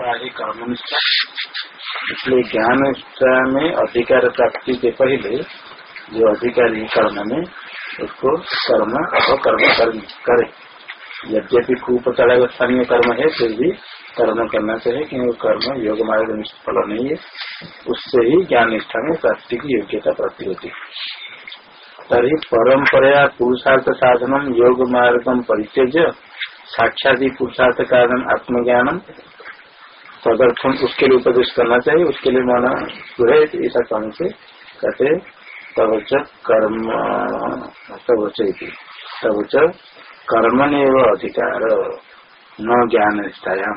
ही कर्मनिष्ठा इसलिए ज्ञान में अधिकार प्राप्ति के पहले जो अधिकारी कर्म में, उसको कर्म अपकर्म कर्म कर्म करे। यद्यपि खूब चढ़ा स्थानीय कर्म है, फिर भी कर्म करना चाहिए, क्योंकि कर्म योग मार्ग निष्फल नहीं है। उससे ही ज्ञान निष्ठा में प्राप्ति की योग्यता प्राप्ति होती है। तरी परंपरा पुरुषार्थ साधन योग मार्गम परित्यज साक्षात पुरुषार्थ कारण आत्मज्ञानम तदर्थम उसके लिए उपदेश करना चाहिए, उसके लिए माना पूरे ऐसा कहने से कहते तबच कर्म तबच तबच कर्म ने एवं अधिकार, न ज्ञान निष्ठाया।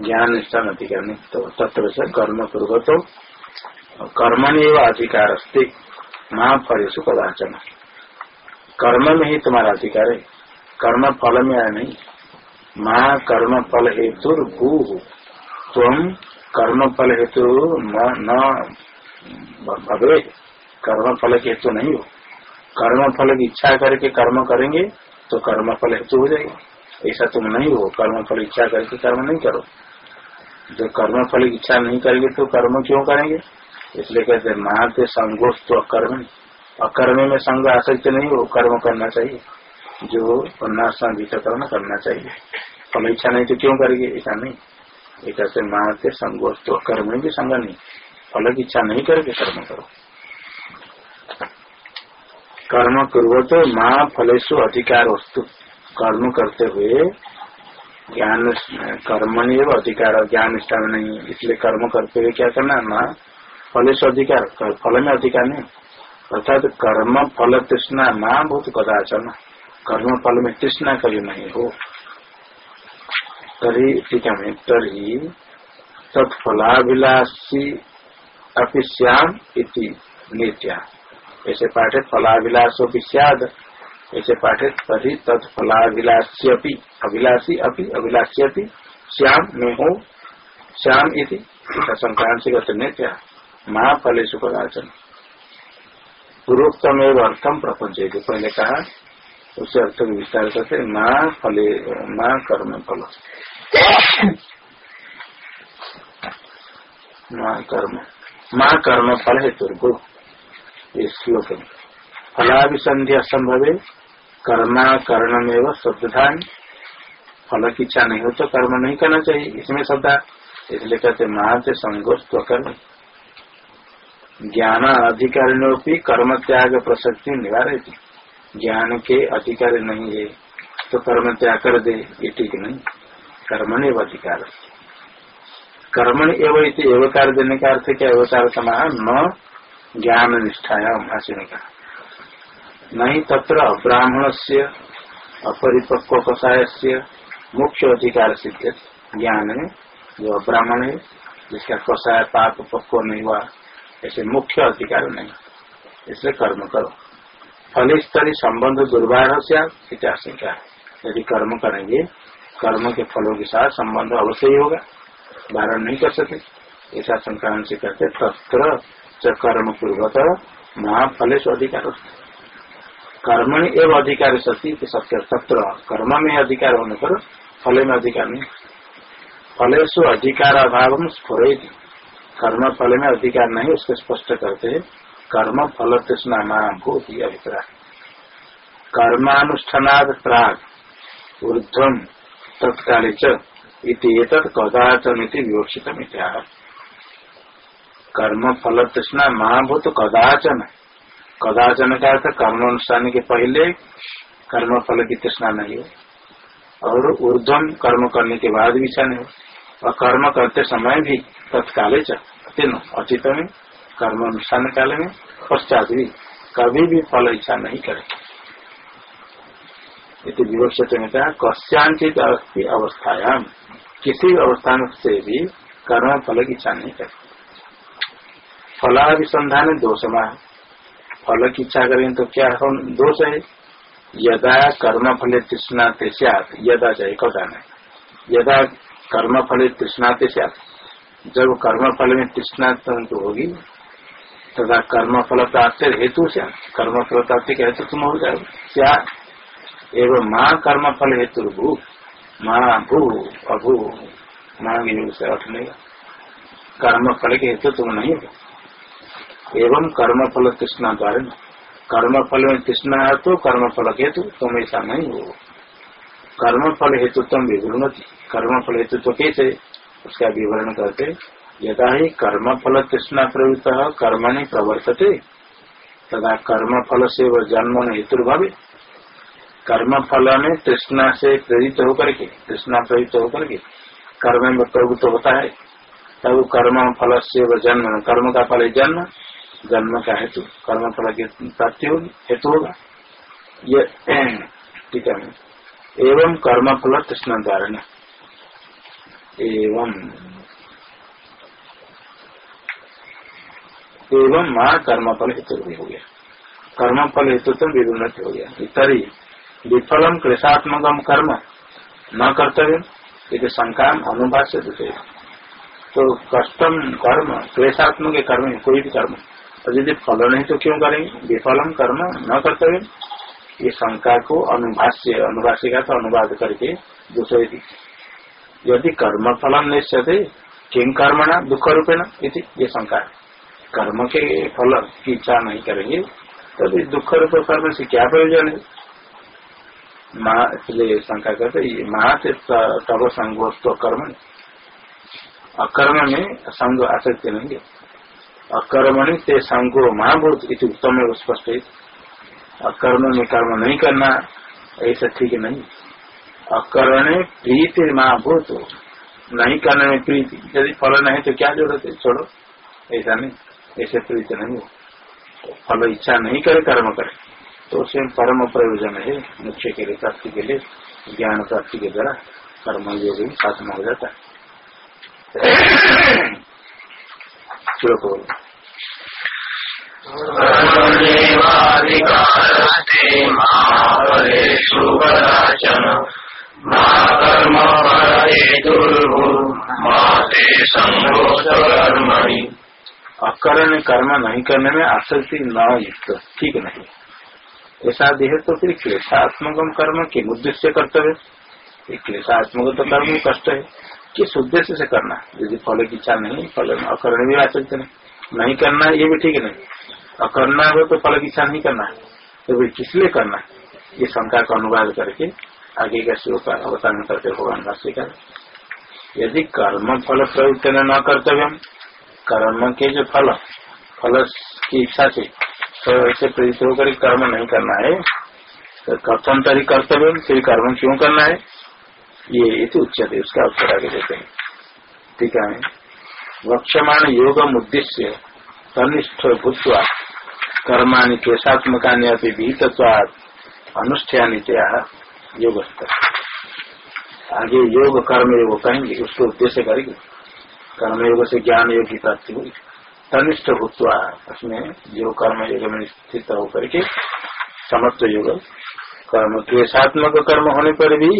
ज्ञान निष्ठा अधिकार नहीं तो तत्र से कर्म पूर्व तो कर्मण एवं अधिकार अस्थित माँ फलेशु कदाचन। कर्म में ही तुम्हारा अधिकार है। कर्म फल में आया नहीं। माँ कर्म फल हेतु भू तुम कर्म फल हेतु न भवे कर्म फल के हेतु नहीं हो। कर्म फल की इच्छा करके कर्म करेंगे तो कर्म फल हेतु हो जाएगा। ऐसा तुम नहीं हो कर्म फल इच्छा करके कर्म नहीं करो। जो कर्म फल की इच्छा नहीं करेंगे तो कर्म क्यों करेंगे? इसलिए कहते महाते तो अकर्म। अकर्म में संग आसक्त नहीं हो, कर्म करना चाहिए। जो पन्नासा कर्म करना चाहिए। फल इच्छा नहीं तो क्यों करेगी? ऐसा नहीं। एक मानते संगोस्त कर्म में भी संग नहीं। फल की इच्छा नहीं करके कर्म करो। कर्म करो तो माँ फलेशु अधिकार वस्तु। कर्म करते हुए ज्ञान कर्म नहीं है अधिकार, ज्ञान स्थान नहीं। इसलिए कर्म करते हुए क्या करना है? माँ फलेश अधिकार। फल में अधिकार नहीं। अर्थात कर्म फल तृष्णा माँ बहुत कदाचरण कर्म फल में तृष्णा कभी नहीं हो। तरी टीका में तरी तत्फलाभिलाषी अपि श्याम इति नित्या। ऐसे पाठे फलाभिलाष सियाद, ऐसे पाठे तरी तत्फलाभिलाषी अपि अभिलाषी अपि अभिलाषी अपि, श्याम में हो, श्याम इति संक्रांत गत नित्या महाफलेशु पदाचन पूर्वोत्तम अर्थम प्रपंच पहले कहा उसे अर्थ को विस्तार करते माँ फले माँ कर्म फल। माँ कर्म। माँ कर्म फल है तुर्गो ये श्लोक फलाभिसंधि असंभव है कर्मा करण एवं शब्दान फल की इच्छा नहीं हो तो कर्म नहीं करना चाहिए। इसमें श्रद्धा इसलिए कहते माँ महाते संगोष कर्म ज्ञान अधिकारियों कर्म त्याग प्रसक्ति निवारित ज्ञान के अधिकार नहीं है तो कर्म त्याग कर दे, ये ठीक नहीं। कर्मण एवं अधिकार। कर्मण एवं इसे एवकार देने का अर्थ क्या? एवकार समान न ज्ञान निष्ठाया भाषण का नहीं तत्र ब्राह्मण से अपरिपक्व कषाय से मुख्य अधिकार सिद्ध ज्ञान है, जो ब्राह्मण है, जिसका कषाय पाप पक्व नहीं हुआ, ऐसे मुख्य अधिकार नहीं। इसलिए कर्म करो। फलिस्तरी संबंध आशंका है। यदि कर्म करेंगे, कर्म के फलों के साथ संबंध अवश्य ही होगा। धारण नहीं कर सकते ऐसा संक्रांत से करते तत्र कर्म पूर्वक महाफले से अधिकार कर्म एवं अधिकार सती सत्य तत्र कर्म में अधिकार होने पर फले में अधिकार नहीं फलेशु अधिकार अभाव स्फुर कर्म फल में अधिकार नहीं, उसको स्पष्ट करते हैं। कर्म फल तृष्णा नाम भूति अभिप्राय कर्मानुष्ठान प्राग ऊर्धम तत्काले कदाचन विवक्षित कर्म फल तृष्णा महाभूत कदाचन। कदाचन का अर्थ कर्म अनुष्ठान के पहले कर्म फल की तृष्णा नहीं हो और ऊर्धम कर्म करने के बाद भी नहीं हो और कर्म करते समय भी तत्काले तीनों अचित में कर्म अनुष्ठान काल में पश्चात भी कभी भी फल इच्छा नहीं करे। इति विवक्षित में कहा कश्यांचित अवस्थायाम किसी अवस्थान से भी कर्म फल की इच्छा नहीं करे। फलाभिसंधान दोषमा फल की इच्छा करें तो क्या दोष है? यदा कर्म फले तृष्णा त्यात यदा चाहे कौन है यदा कर्म फले तृष्णा त्यात जब कर्म फल में तृष्णा तो होगी तथा कर्म फल प्राप्त हेतु से कर्म फल प्राप्ति का हेतु तुम हो जाए क्या? एवं माँ कर्म फल हेतु भू, माँ भू, अभू मांग योग से अर्थ लेगा कर्म फल के हेतु तुम नहीं हो। एवं कर्म फल तृष्णा द्वारा कर्म फल में तृष्णा है तो कर्म फल के हेतु तुम ऐसा नहीं हो। कर्म फल हेतु तुम विवरण कर्म फल हेतु तो कैसे? उसका विवरण करते यदा ही कर्म फल तृष्णा प्रवृत्त कर्मणि प्रवर्तते तथा कर्म फल से वह जन्म हेतु भावे कर्म फल में तृष्णा से प्रेरित होकर के तृष्णा प्रेरित होकर के कर्म में प्रवृत्त होता है, तब कर्म फल से वह जन्म कर्म का फल जन्म जन्म का हेतु कर्म फल की प्राप्ति होगी, हेतु होगा। ये ठीक है। एवं कर्म फल तृष्णा द्वारा एवं एवं कर्म फल हेतु हो गया। कर्म फल हेतु तो विभिन्नति हो गया। तरी विफलम क्लेशात्मक कर्म न कर्तव्य यदि शंका अनुभाष्य दूसरे तो कष्टम कर्म, क्लेशात्मक कर्म है कोई भी कर्म और यदि फल नहीं तो क्यों करेंगे? विफलम कर्म न कर्तव्य ये शंका को अनुभाष्य अनुभाष्य का तो अनुवाद करके दूसरे दी यदि कर्म फलम निश्चय किम कर्म कर्मणा? दुख रूपेण ये शंका है। कर्म के फल की इच्छा नहीं करेंगे तो दुख रूप कर्म से क्या प्रयोजन है? माँ, इसलिए शंका करते से तब संगोत्व कर्म अकर्म में संग आसक्ति नहीं है। अकर्मणि से संगो महाभूत इति उत्तम स्पष्ट है। अकर्म में कर्म नहीं करना, ऐसा ठीक नहीं अकर्ण प्रीति महाभूत नहीं करने में प्रीति, यदि फल नहीं तो क्या ज़रूरत है? छोड़ो, ऐसा नहीं। ऐसे प्रीत नहीं हो फल इच्छा नहीं करे, कर्म करे। तो उसमें परम प्रयोजन है मुख्य के लिए, प्राप्ति के लिए, ज्ञान प्राप्ति के द्वारा कर्म योग साधन हो जाता है। अकरण कर्म नहीं करने में आसक्ति न युक्त। ठीक नहीं ऐसा देह तो फिर क्लेशात्मक कर्म किम उद्देश्य कर्तव्य। क्लेशात्मक तो कर्म ही कष्ट है। किस उद्देश्य से करना? यदि फल की इच्छा नहीं, फल अकरण भी आसक्ति नहीं। नहीं करना, ये भी ठीक नहीं अकरना हो तो फल की इच्छा नहीं करना। तो फिर किस लिए करना? ये शंका का अनुवाद करके आगे का शिव का अवतरण करते भगवान भाष्यकार यदि कर्म फल प्रयुक्त न कर्तव्य कर्म के जो फल फल की इच्छा से तो ऐसे प्रेरित होकर कर्म नहीं करना है। तो कथन तरी कर्तव्य, फिर कर्म क्यों करना है? ये इति उच्चते उसका उत्तर आगे देते हैं। ठीक है? वक्षमाण योग उद्देश्य, तनिष्ठ भूतवा, कर्माणि केशात्मका विहितवाद अनुष्ठानित्या योग आगे योग, कर्म, योग कहेंगे, उसको उद्देश्य करेंगे। कर्मयोग से ज्ञान योग की प्राप्ति हुई तनिष्ठ भूतवा उसमें जो कर्म योग में स्थित होकर के समत्व योग कर्म क्लेशात्मक कर्म होने पर भी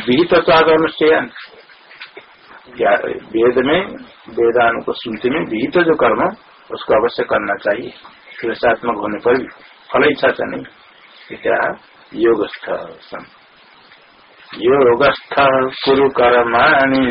विहित अनुष्ठान वेद में वेदान को स्मृति में विहित जो कर्म उसको अवश्य करना चाहिए क्लेशात्मक होने पर भी फल इच्छा से नहीं क्या योगस्थ योगस्थ कुरु कर्माणि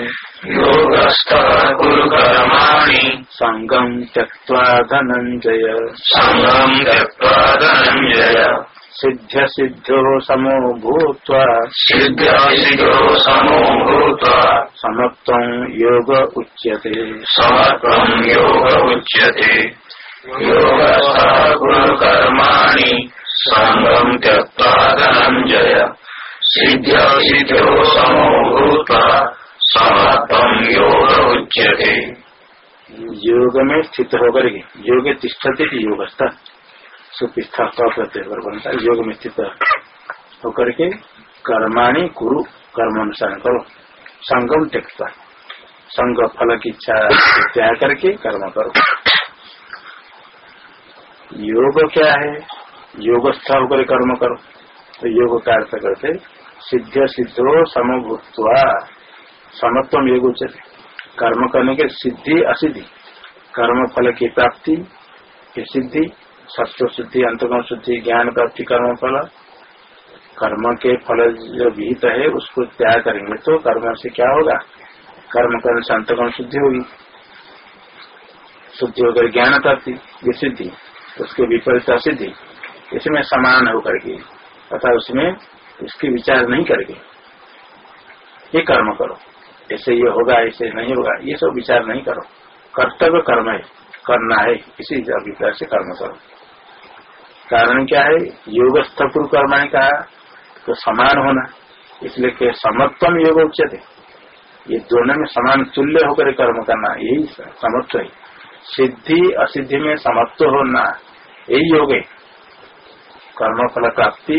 योगस्थ कुरु कर्माणि सङ्गम् त्यक्त्वा धनञ्जय। सङ्गम् त्यक्त्वा धनञ्जय। सिद्ध्य सिद्धो समो भूत्वा। सिद्ध्य सिद्धो समो भूत्वा। समत्वम् योग उच्यते। समत्वम् योग उच्यते। योगस्थ कुरु कर्माणि सङ्गम् त्यक्त्वा धनञ्जय। सिद्ध सिद्धो समो भूत्वा। योग उच्यते योग में स्थित होकर के योग तिष्ठते की योगस्था। सुपिस्था प्रत्यय बनता है योग में स्थित होकर के कर्माणी कुरु कर्म अनुसार करो। संगम त्यक्ता संग फल की इच्छा त्याग करके कर्म करो। योग क्या है? योगस्थ होकर कर्म करो। तो योग कार्य करते सिद्ध सिद्धो समभूतवा। समत्व योग उचित कर्म करने के सिद्धि असिद्धि। कर्म फल की प्राप्ति की सिद्धि, सत्व शुद्धि अंतगम शुद्धि ज्ञान प्राप्ति, कर्म फल। कर्म के फल जो विहित है, उसको त्याग करेंगे तो कर्म से क्या होगा? कर्म करने से अंतगम शुद्धि होगी। शुद्धि होकर ज्ञान प्राप्ति, ये सिद्धि, उसके विपरीत असिद्धि, इसमें समान होकर के तथा उसमें उसकी विचार नहीं करके ये कर्म करो। ऐसे ये होगा, ऐसे नहीं होगा, ये सब विचार नहीं करो। कर्तव्य कर्म है, करना है, इसी अभिप्राय से कर्म करो। कारण क्या है? योग स्थपुर कर्म ने कहा तो समान होना। इसलिए के समत्वम योग उचित ये दोनों में समान तुल्य होकर कर्म करना, यही समत्व है। सिद्धि, असिद्धि में समत्व होना, यही योग है। कर्म फल प्राप्ति,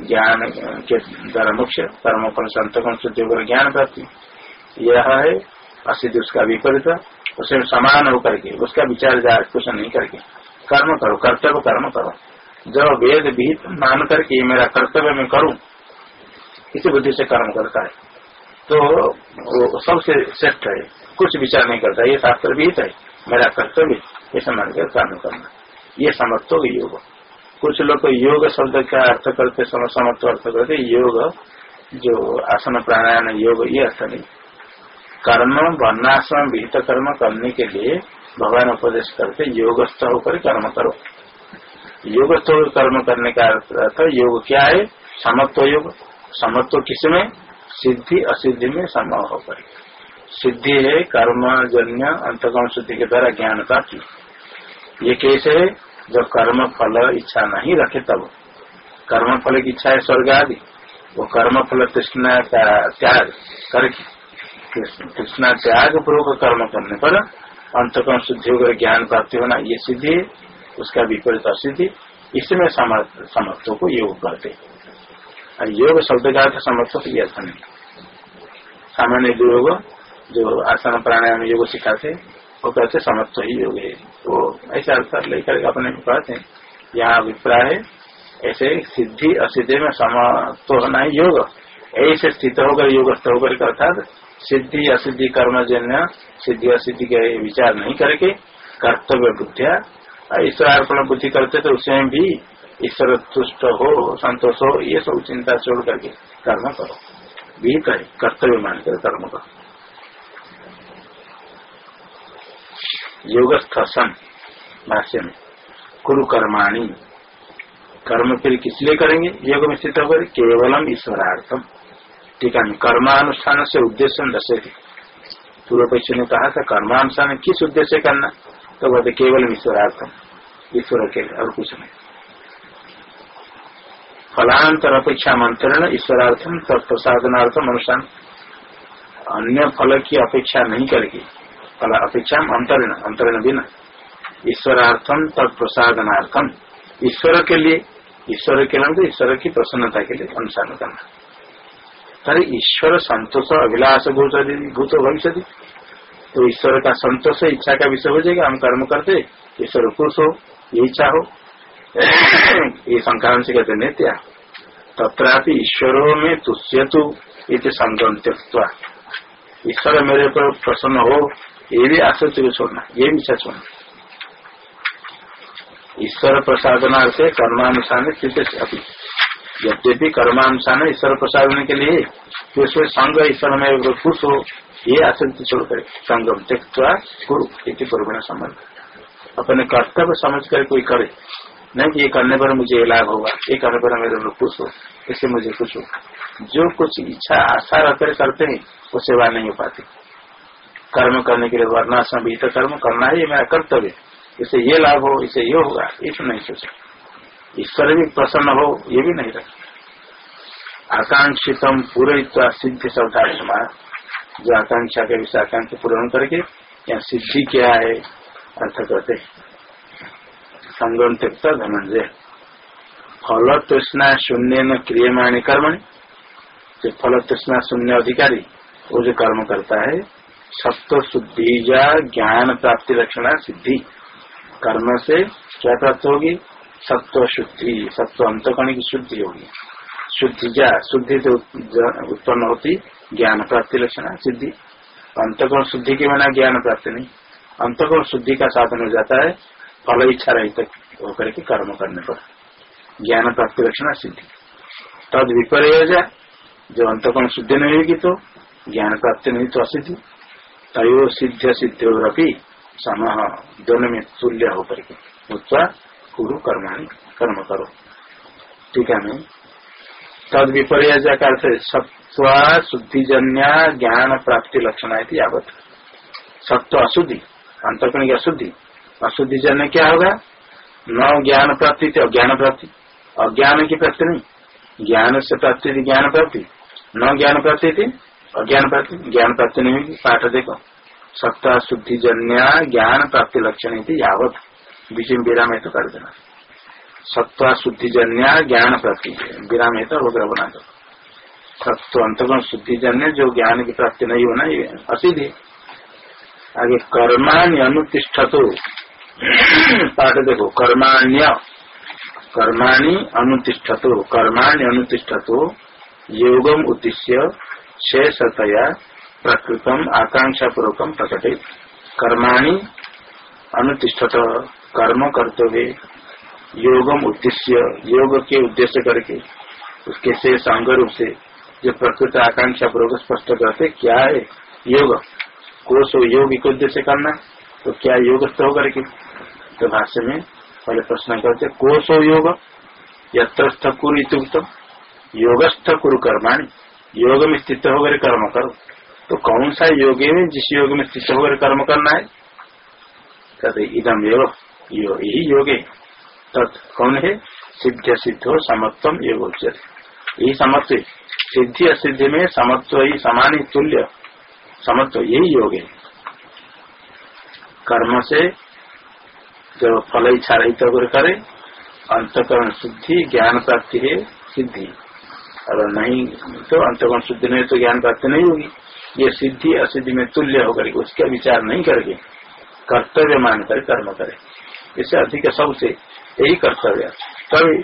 ज्ञान के द्वारा मुख्य कर्म फल शुद्धि होकर ज्ञान प्राप्ति। यह है असिद्धि उसका विपरीत, उसे समान होकर के, उसका विचार जा, कुछ नहीं करके। कर्म करो, कर्तव्य कर्म करो। जब वेद विहित मान करके मेरा कर्तव्य मैं करूँ, इसी बुद्धि से कर्म करता है। तो वो सबसे श्रेष्ठ है, कुछ विचार नहीं करता, ये शास्त्र विहित है, मेरा कर्तव्य ये समान कर कर्म करना। ये समर्थो योग। कुछ लोग योग शब्द का अर्थ करते समर्थ अर्थ करते, योग, जो आसन प्राणायाम, योग, ये अर्थ नहीं। कर्म वर्णाश्रम विहित कर्म करने के लिए भगवान उपदेश करते योगस्थ होकर कर्म करो। योगस्थ होकर कर्म करने का अर्थ योग क्या है? समत्व योग। समत्व किसमें सिद्धि, असिद्धि में सम होकर। सिद्धि है कर्मजन्य अंतगम शुद्धि के द्वारा ज्ञान प्राप्ति। ये कैसे है? जब कर्म, फल, इच्छा नहीं रखे तब। कर्म, फल की इच्छा है स्वर्ग आदि। वो कर्म, फल, तृष्णा का त्याग करके। कृष्णा त्याग पूर्वक कर्म करने पर अंतकर्म शुद्धि होकर ज्ञान प्राप्ति होना ये सिद्धि है उसका विपरीत असिद्धि इसमें समर्थों को योग करते. और योग शब्द का अर्थ समर्थो तो अर्थ नहीं. सामान्य योग जो आसन प्राणायाम योग सिखाते वो कहते समर्थ ही योग है वो ऐसा अर्थ लेकर अपने कहते हैं. यहाँ अभिप्राय है, ऐसे सिद्धि असिद्धि में समत्व होना है योग. ऐसे स्थित होकर योग होकर अर्थात सिद्धि, असिद्धि, कर्मजन्य, सिद्धि, असिद्धि के विचार नहीं करके कर्तव्य बुद्धिया। ईश्वर अर्पण बुद्धि करते तो उसमें भी ईश्वर तुष्ट हो, संतोष हो, ये सब चिंता छोड़ करके कर्म करो। भी करे कर्तव्य मान कर कर्म करो। योगस्थ सन भाष्य में, कुरु कर्माणी। कर्म फिर किस लिए करेंगे? योग में स्थित होकर केवलम ईश्वरार्थम। टीका है कर्मानुष्ठान से उद्देश्य दशे पूर्व पक्ष ने कहा था, कर्मानुष्ठान किस उद्देश्य करना? तो बोलते, केवल ईश्वरार्थम ईश्वर के और कुछ नहीं। फलांतर अपेक्षा मंत्रण ईश्वरार्थम प्रसादनार्थम अनुष्ठान। अन्य फल की अपेक्षा नहीं करेगी। फल अपेक्षा अंतरण अंतरण बिना। ईश्वरार्थम, तत्प्रसादनार्थम। ईश्वर के लिए, ईश्वर के लिए ईश्वर की प्रसन्नता के लिए अनुसार करना। अरे ईश्वर संतोष अभिलाष भूत भविष्य तो ईश्वर का संतोष, इच्छा का विषय हो जाएगा, हम कर्म करते, ईश्वर खुश हो, ये इच्छा हो। ये संक्रांत कहते नित्या तथापि ईश्वरों में तुष्य तु ये संगम त्यक्वा ईश्वर मेरे पर प्रसन्न हो, ये भी आसक्ति को छोड़ना ये भी इच्छा छोड़ना ईश्वर प्रसादना से कर्मानुसार स्थित यद्यपि कर्मानुसार ईश्वर प्रसादन के लिए तो उसमें संग ईश्वर में खुश हो, ये आसक्ति छोड़कर संगम त्यक्वा गुरु इति संबंध। अपने कर्तव्य समझ कर कोई करे, नहीं कि ये करने पर मुझे लाभ होगा, ये करने पर मेरे लोग खुश हो, इससे मुझे खुश हो। जो कुछ इच्छा, आशा रखकर करते हैं, वो सेवा नहीं हो पाती। कर्म करने के लिए वर्णाश्रम कर्म करना है मेरा कर्तव्य। इसे ये लाभ हो, इसे ये होगा इस नहीं सोचा। ईश्वर भी प्रसन्न हो, ये भी नहीं रखे आकांक्षितम पूरे सिद्धि शब्दार्थमा जो आकांक्षा के विषय आकांक्षा पूर्ण करके या सिद्धि क्या है, अर्थ करते संगम त्यक्त धनंजय फल तृष्णा शून्य न क्रियमाणी कर्मणि। जो फल तृष्णा शून्य अधिकारी, वो जो कर्म करता है, सत्व शुद्धि या ज्ञान प्राप्ति लक्षणा सिद्धि। कर्म से क्या प्राप्त होगी? सत्व शुद्धि सत्व अंतकण की शुद्धि होगी। शुद्धि क्या? शुद्धि से उत्पन्न होती ज्ञान प्राप्ति लक्षण, सिद्धि। अंतकरण शुद्धि के बिना ज्ञान प्राप्ति नहीं। अंतकरण शुद्धि का साधन हो जाता है, फल इच्छा रहित होकर के कर्म करने पर। ज्ञान प्राप्ति लक्षण, सिद्धि। तद विपर्य जो अंतकरण शुद्धि नहीं होगी तो ज्ञान प्राप्ति नहीं तो असिद्धि। तयो सिद्ध सिद्धि सम दोनों में तुल्य होकर के। उत्तर कुरु कर्माणी कर्म करो। ठीक है मैं तद विपर्य का अर्थ सत्व शुद्धिजन्य ज्ञान प्राप्ति लक्षण है यावत। सत्व अशुद्धि अंतकरण की अशुद्धि। अशुद्धि जन्य क्या होगा? न ज्ञान प्राप्ति थी अज्ञान प्राप्ति। अज्ञान की प्राप्ति नहीं। ज्ञान से प्राप्ति थी ज्ञान प्राप्ति। न ज्ञान प्राप्ति थी अज्ञान प्राप्ति। ज्ञान प्राप्ति नहीं पाठ देखो। सत्ता शुद्धि जन्य ज्ञान प्राप्ति लक्षण थी यावत। बीच में विराम है तो कर देना। सत्ता शुद्धि ज्ञान प्राप्ति। विराम है तो वगैरह बना दो। सत्व अंतगुण शुद्धि जो ज्ञान की प्राप्ति नहीं होना, ये असिध। आगे कर्माण्य अनुतिष्ठ तो पाठ देखो, कर्माण्य। कर्माणि अनुतिष्ठ तो कर्माण्य अनुतिष्ठ तो योगम उद्देश्य शेषतया प्रकृतम आकांक्षा पूर्वकम प्रकटित कर्माणि अनुतिष्ठत। कर्म करते हुए योगम उद्देश्य, योग के उद्देश्य करके उसके से संग रूप से जो प्रकृत आकांक्षा पूर्वक स्पष्ट करते क्या है योग? कोश योग के उद्देश्य करना तो क्या योगस्थ होकर के तो भाष्य में पहले प्रश्न करते कोश योग, यत्रस्थ कुरु योगस्थ कुरु कर्माणी योग में स्थित होकर कर्म करो। तो कौन सा योग है जिस योग में स्थित होकर कर्म करना है? कहते इदम योग यही योग। है तत् कौन है? सिद्ध सिद्धो समत्वम योग यही समत्व। सिद्धि असिद्धि में समत्व ही समान ही तुल्य। समत्व यही योग। है कर्म से जो फल इच्छा रहित होकर करे, अंतकरण शुद्धि, ज्ञान प्राप्ति है सिद्धि। अगर नहीं तो अंतकरण शुद्धि नहीं तो ज्ञान प्राप्ति नहीं होगी। ये सिद्धि असिद्धि में तुल्य होकर उसका विचार नहीं करके कर्तव्य मानकर कर्म करे। इससे अधिक सबसे यही कर्तव्य तभी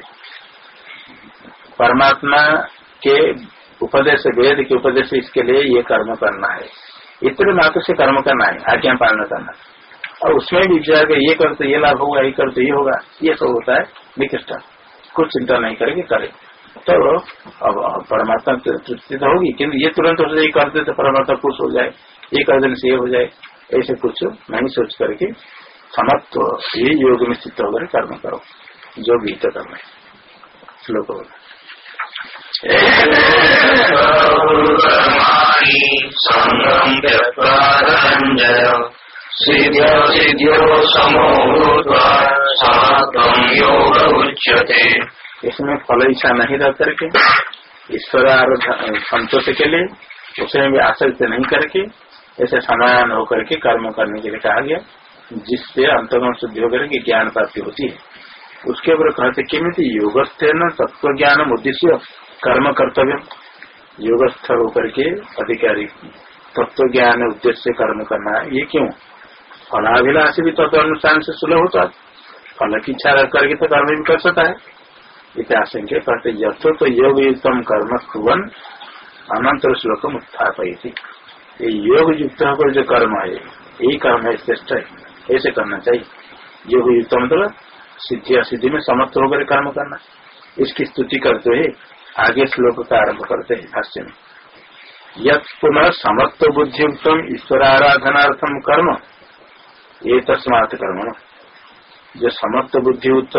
परमात्मा के उपदेश, वेद के उपदेश इसके लिए ये कर्म करना है। इतने मात्र से कर्म करना है, आज्ञा पालन करना। और उसमें भी विचार कर ये करते ये लाभ होगा, ये कर तो ये होगा, ये सब होता है, निकृष्ट। कुछ चिंता नहीं करेंगे, करे। तो अब परमात्मा तृप्ति तो होगी किन्तु ये तुरंत हो ये करते तो परमात्मा खुश हो जाए, ये कर देने से ये हो जाए, ऐसे कुछ नहीं सोच करके समत्व ये योग में स्थित होकर कर्म करो जो भी तो कर्म है श्लोक इसमें फल इच्छा नहीं रह करके ईश्वर संतोष के लिए उसमें भी आसक्त नहीं करके ऐसे समान होकर के कर्म करने के लिए कहा गया जिससे अंतगुण शुद्धि होकर के ज्ञान प्राप्ति होती है। उसके ऊपर कहते किमित योगस्थ न तत्व ज्ञान उद्देश्य कर्म कर्तव्य योगस्थ होकर के अधिकारी तत्व ज्ञान उद्देश्य कर्म करना ये क्यों? फलाभिलाष भी तत्व अनुष्ठान से सुलभ होता फल की इच्छा करके तो कर्म भी कर सकता है। इतिहास के कहते यथो तो योग युक्तम कर्म कुवन अनंतर श्लोकम उत्थापय ये योग युक्त होकर जो कर्म है, यही कर्म है, श्रेष्ठ है। ऐसे करना चाहिए। योग युक्त मतलब सिद्धि असिद्धि में समर्थ होकर कर्म करना। इसकी स्तुति करते हुए आगे श्लोक का आरंभ करते हैं भाष्य में। यद पुनः समर्थ बुद्धि उत्तम ईश्वर आराधनार्थम कर्म। ये तस्मात कर्म जो समर्थ बुद्धियुक्त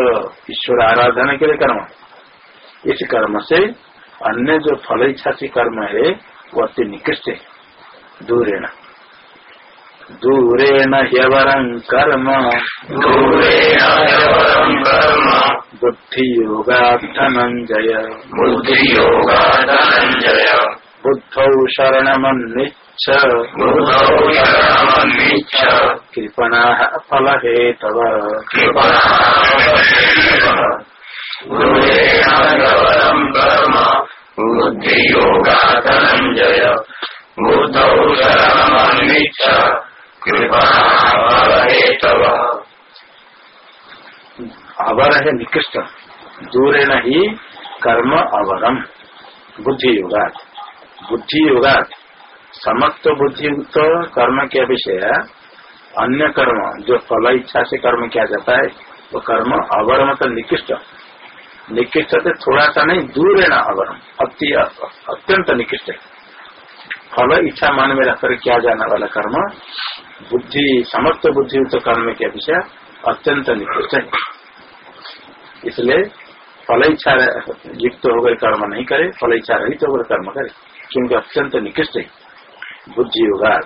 ईश्वर आराधना के लिए कर्म। इस कर्म से अन्य जो फल इच्छा से कर्म है, वो अति निकृष्ट है दूरेण दूरेण ह्यवरं कर्म। बुद्धि योगा धनंजय बुद्धि योगा धनंजय बुद्धौ शरणमन्निच्छ। बुद्धौ शरणमन्विच्छ कृपणाः फलहेतव गुरुवेणागवरं कर्म बुद्धि योगा धनंजय बुद्धौ शरणमन्विच्छ अवर है निकृष्ट। दूरेण ही कर्म अवरम। बुद्धि योगात। बुद्धि योगात। समत्व बुद्धियुक्त कर्म के विषय, अन्य कर्म, जो फल इच्छा से कर्म किया जाता है, वो कर्म अवरम मतलब निकृष्ट। निकृष्ट से थोड़ा सा नहीं, दूर है ना अवरम। अति, अत्यंत निकृष्ट है। फल इच्छा मन में रखकर किया जाने वाला कर्म, बुद्धि, समस्त बुद्धि युक्त कर्म के अपेक्षा अत्यंत निकृष्ट है। इसलिए फल इच्छा युक्त होकर कर्म नहीं करे, फल इच्छा रहित होकर कर्म करे, क्योंकि अत्यंत निकृष्ट है। बुद्धि होगा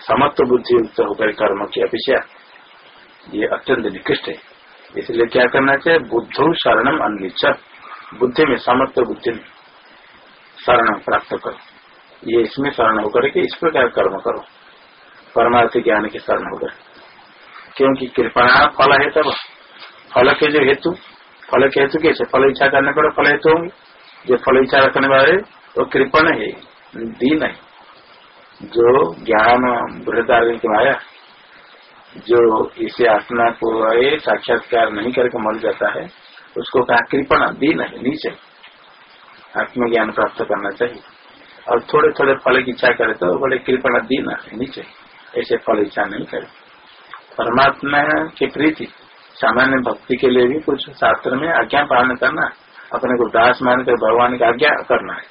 समत्व बुद्धि युक्त होकर कर्म की अपेक्षा ये अत्यंत निकृष्ट है। इसलिए क्या करना चाहिए? बुद्धो शरणम अन्विच बुद्धि में समत्व बुद्धि में शरण प्राप्त करो। ये इसमें शरण होकर के इस प्रकार कर्म करो। परमार्थ ज्ञान के शरण होकर। क्योंकि कृपा फल है तब। फल के जो हेतु, फल के हेतु कैसे? फल इच्छा करने पर फल हेतु होंगे। जो फल इच्छा रखने वाले, वो कृपण है दीन है जो ज्ञान बृहदार की माया, जो इसे आत्मा को साक्षात्कार नहीं करके मर जाता है, उसको कहा कृपण दीन है नीचे। आत्मज्ञान प्राप्त करना चाहिए। और थोड़े थोड़े फल की इच्छा करे तो बड़े कृपण दीन है नीचे। ऐसे फल इच्छा नहीं करे। परमात्मा की प्रीति, सामान्य भक्ति के लिए भी कुछ शास्त्र में आज्ञा पालन करना, अपने को दास मानकर भगवान की आज्ञा करना है।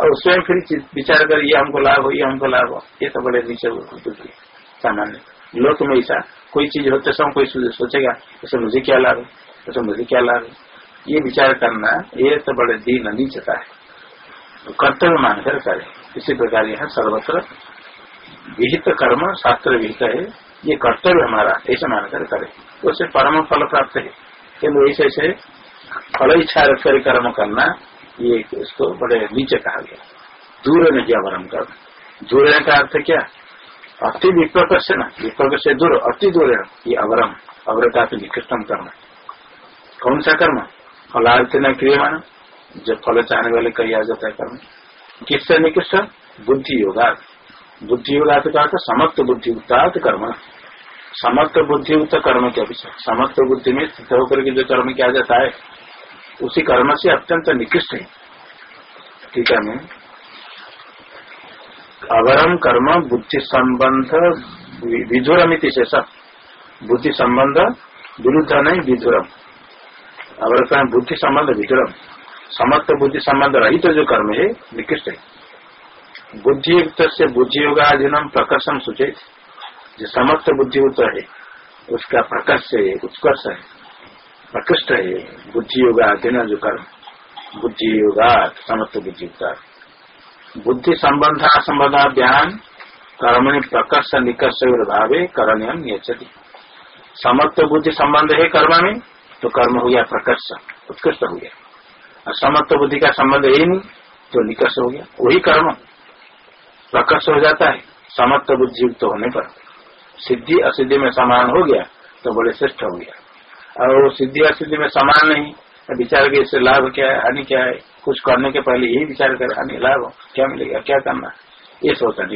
और उसमें फिर विचार कर, ये हमको लाभ हो, ये हमको लाभ हो। ये तो बड़े नीचे सामान्य। लोक में ऐसा कोई चीज़ होते समय कोई सोचेगा उसे मुझे क्या लाभ है? उसे मुझे क्या लाभ है? ये विचार करना, ये तो बड़े दीन नीचता है। कर्तव्य मानकर करे। इसी प्रकार यहाँ सर्वत्र विहित कर्म, शास्त्र विहित है। ये कर्तव्य हमारा, ऐसा मानकर करे। तो उससे परम फल प्राप्त है। किन्तु ऐसे ऐसे फल इच्छा रख कर कर्म करना, ये इसको बड़े नीचे कहा गया। दूर में क्या वरम कर दूर का अर्थ क्या? अति विप्रक से ना विप्रक से दूर, अति दूर ये अवरम। अवरता से निकृष्टम कर्म। कौन सा कर्म? फलार्थ न क्रियमान जब फल चाहने वाले कही आ जाता है कर्म किससे निकृष्ट? बुद्धि योगा बुद्धि योगा का समस्त बुद्धि युक्तार्थ कर्म। समस्त बुद्धि युक्त कर्म के अपेक्षा समस्त बुद्धि में स्थित होकर के जो कर्म किया जाता है, उसी कर्म से अत्यंत निकृष्ट है। ठीक है मैं अवरम कर्म बुद्धि संबंध विधुरम शेष। बुद्धि संबंध विरुद्ध नहीं, विधुरम। अवर बुद्धि संबंध विधुरम। समस्त बुद्धि संबंध रहित तो जो कर्म है, निकृष्ट है। बुद्धि युक्त से बुद्धि योगाधीनम प्रकर्षम सूचित जो समस्त बुद्धियुक्त है, उसका प्रकर्ष है, उत्कर्ष है, प्रकृष्ट है बुद्धि योगा अध्ययन जो कर्म। बुद्धि योगा समस्त बुद्धियुक्ता बुद्धि संबंध संबंधा ज्ञान, कर्मणि प्रकर्ष, निकर्ष भावे करणीय नियचती समस्त बुद्धि संबंध है कर्म में तो कर्म हो गया प्रकर्ष, उत्कृष्ट हो गया। समस्त बुद्धि का संबंध है नहीं तो निकर्ष हो गया। वही कर्म प्रकर्ष हो जाता है समत्व बुद्धि युक्त होने पर। सिद्धि असिद्धि में समान हो गया तो बड़े श्रेष्ठ हो गया। और सिद्धि असिद्धि में समान नहीं विचार के इससे लाभ क्या है, हानि क्या है? कुछ करने के पहले यही विचार कर, हानि, लाभ क्या मिलेगा, क्या करना ये सोचना